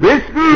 بسم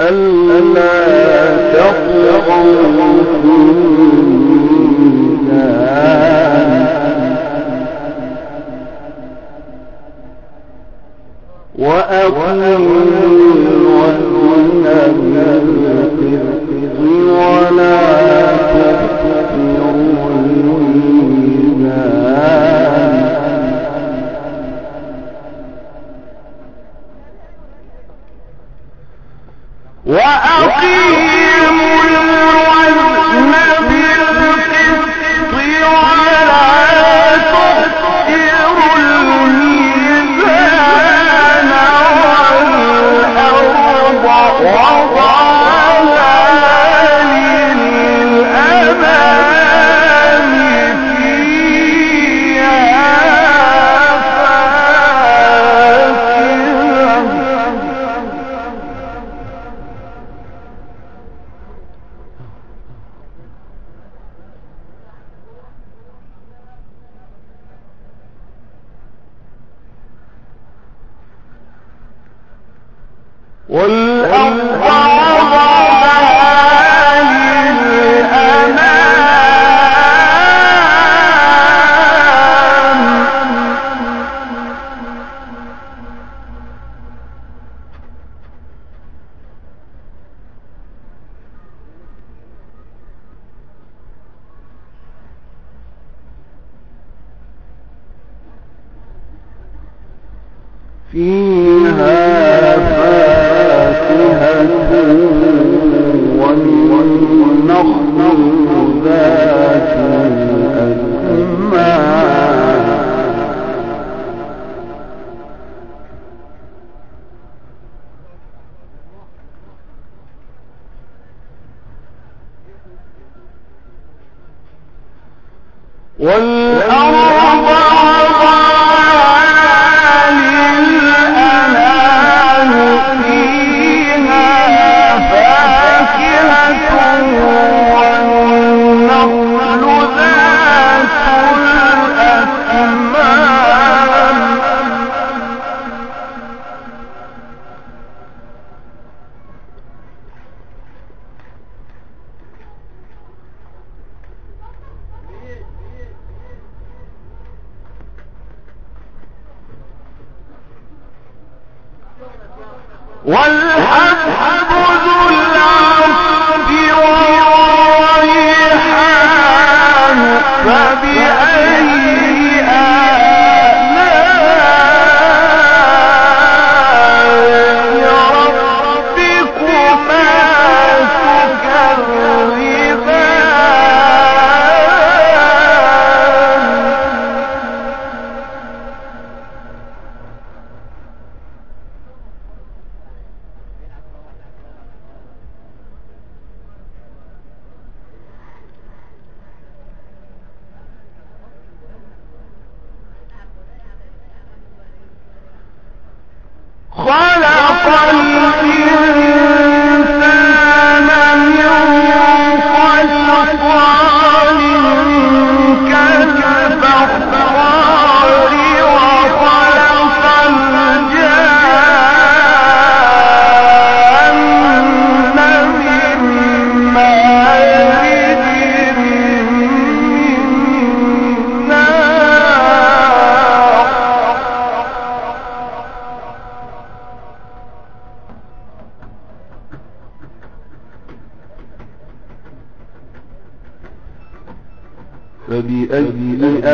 ألا تطغوا في وأقلوا الوزن بالقرد ولا تكفروا الميزان. Haji ಹೇಳಿದ್ದಾರೆ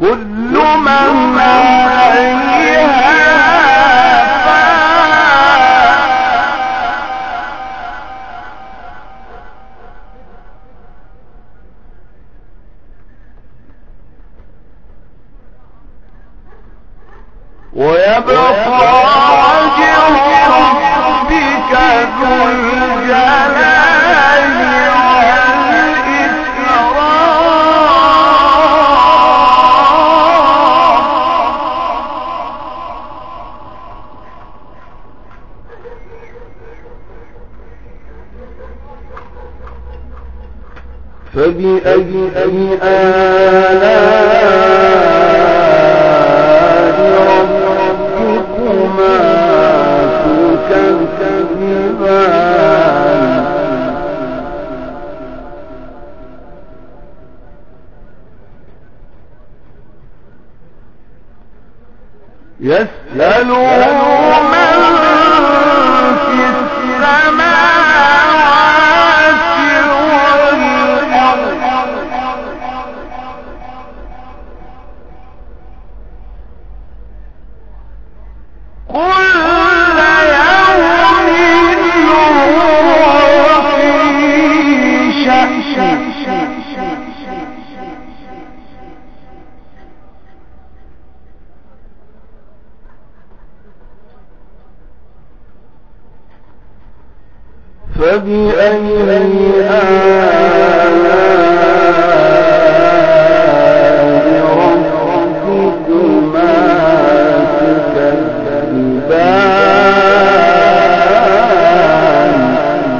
كل من يسألون فبأي آلاء ربكما تكذبان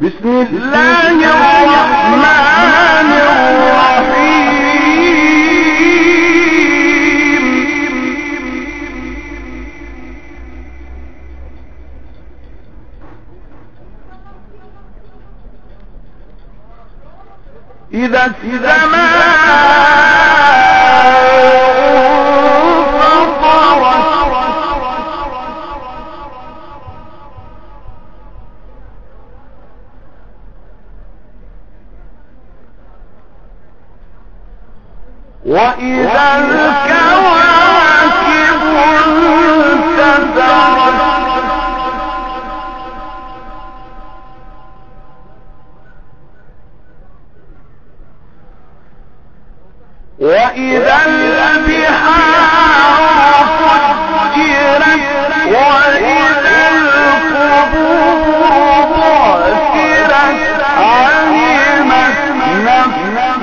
بسم الله وإذا البحار فجرت وإذا القبور بعثرت علمت نفس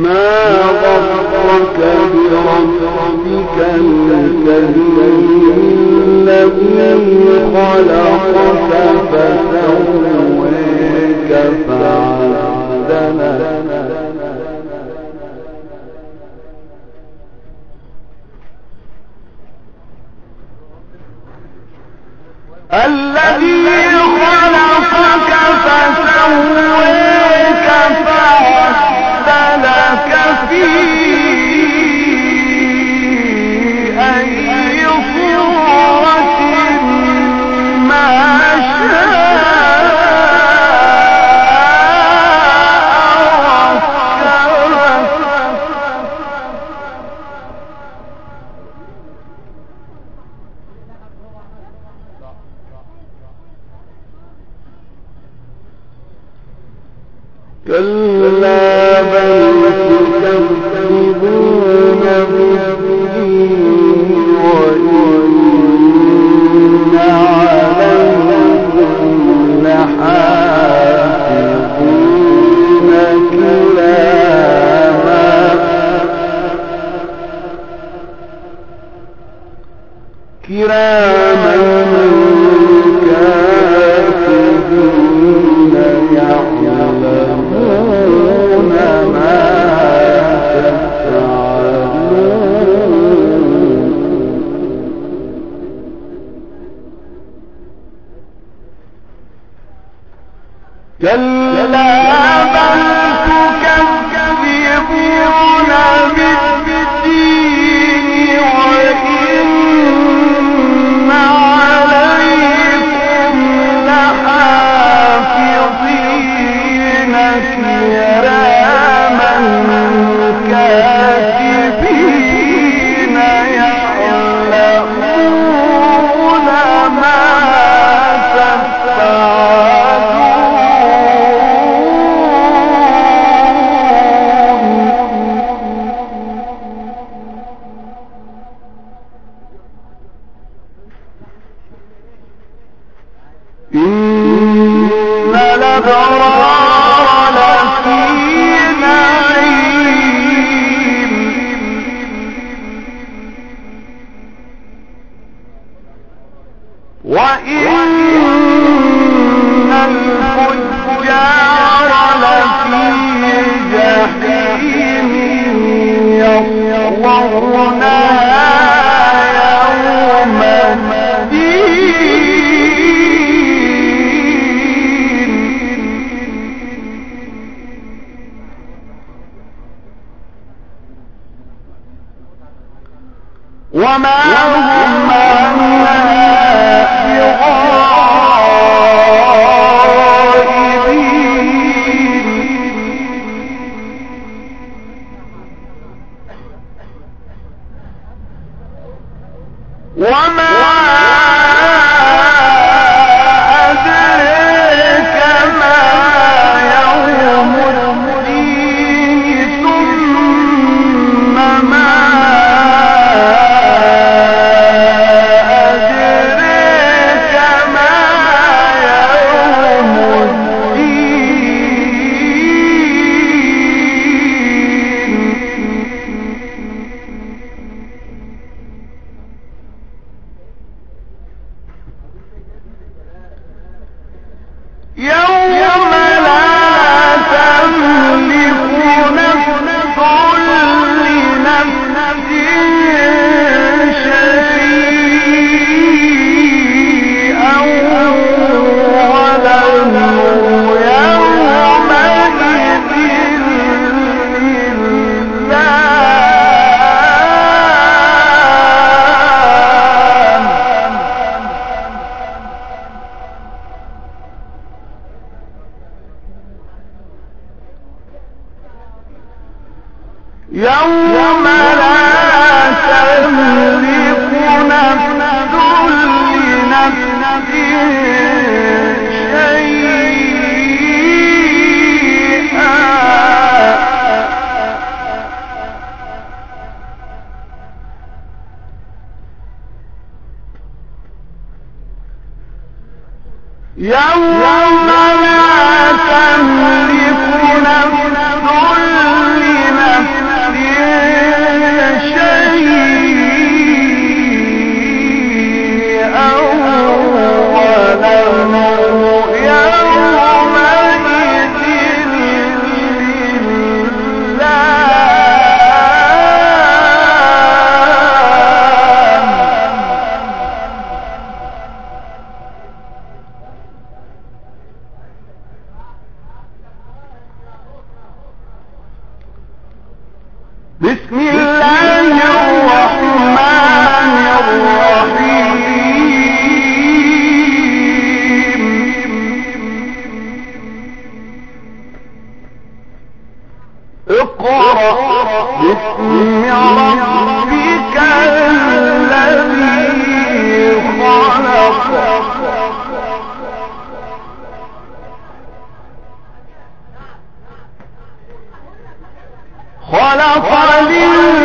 ما وما هم عنها صدق